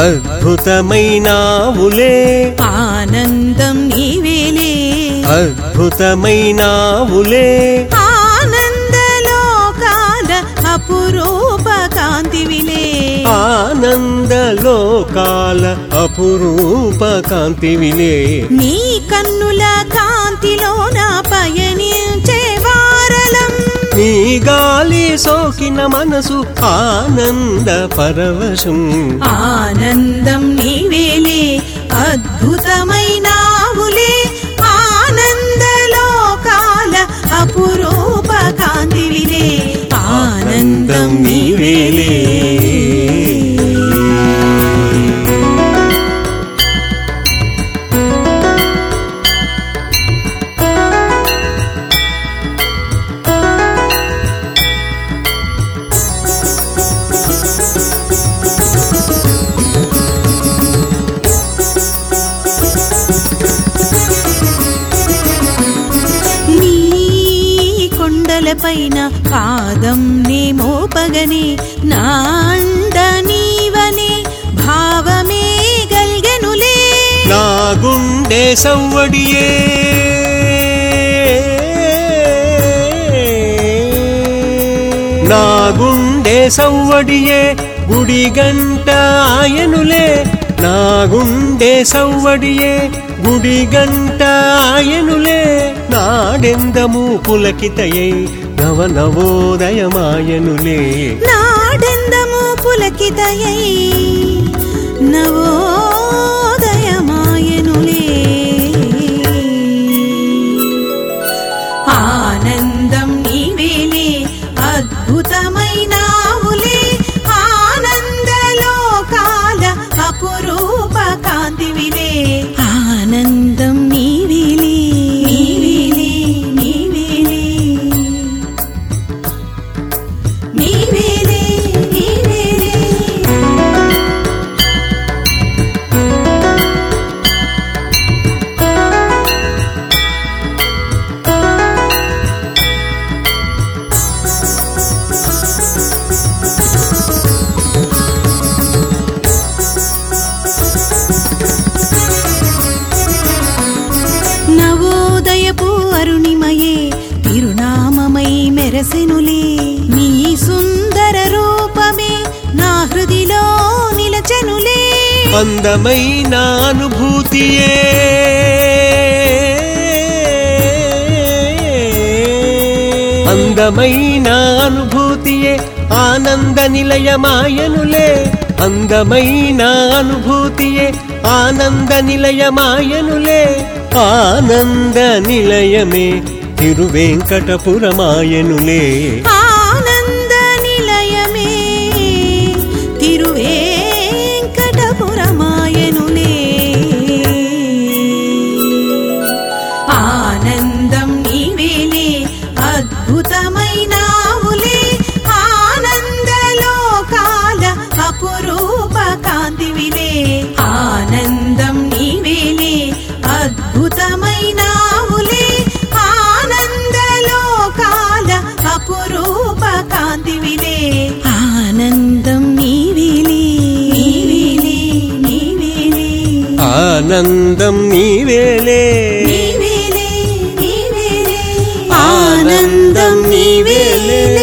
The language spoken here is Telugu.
అద్భుతమైనావులే ఆనందం నీవేలే. అద్భుతమైనావులే ఆనందలోకాల అపురూప కాంతివిలే. ఆనందలోకాల అపురూప కాంతివిలే. నీ కన్నుల కాంతిలోన పయనించే వారలం నీ గాలి సోకిన మనసు ఆనంద పరవశం. ఆనందం నీవేలే అద్భుతమైన తలపైన పాదం నే మోపగనే నా నీవనే భావమే గల్గెనులే. నా గుండె సవ్వడియే. నా గుండె సవ్వడియే గుడి గంట ఆయనులే. నా గుండె సవ్వడియే గుడి గంట ఆయనులే నాడెందము పులకితయై నవ నవోదయమాయనులే నాడెందము పులకితయై నవో మెరసెనులే నీ సుందర రూపమే నా హృదిలో నిలచెనులే. అందమైన అనుభూతియే అందమైన అనుభూతియే ఆనంద నిలయమాయనులే. అందమైన అనుభూతియే ఆనంద నిలయమాయనులే. ఆనంద నిలయమే తిరువేంకటపురమాయనులే. అపురూప కాంతివిలే ఆనందం నీవిలే. నీవిలే నీవిలే. ఆనందం నీవేలే. నీవేలే నీవేలే. ఆనందం నీవేలే.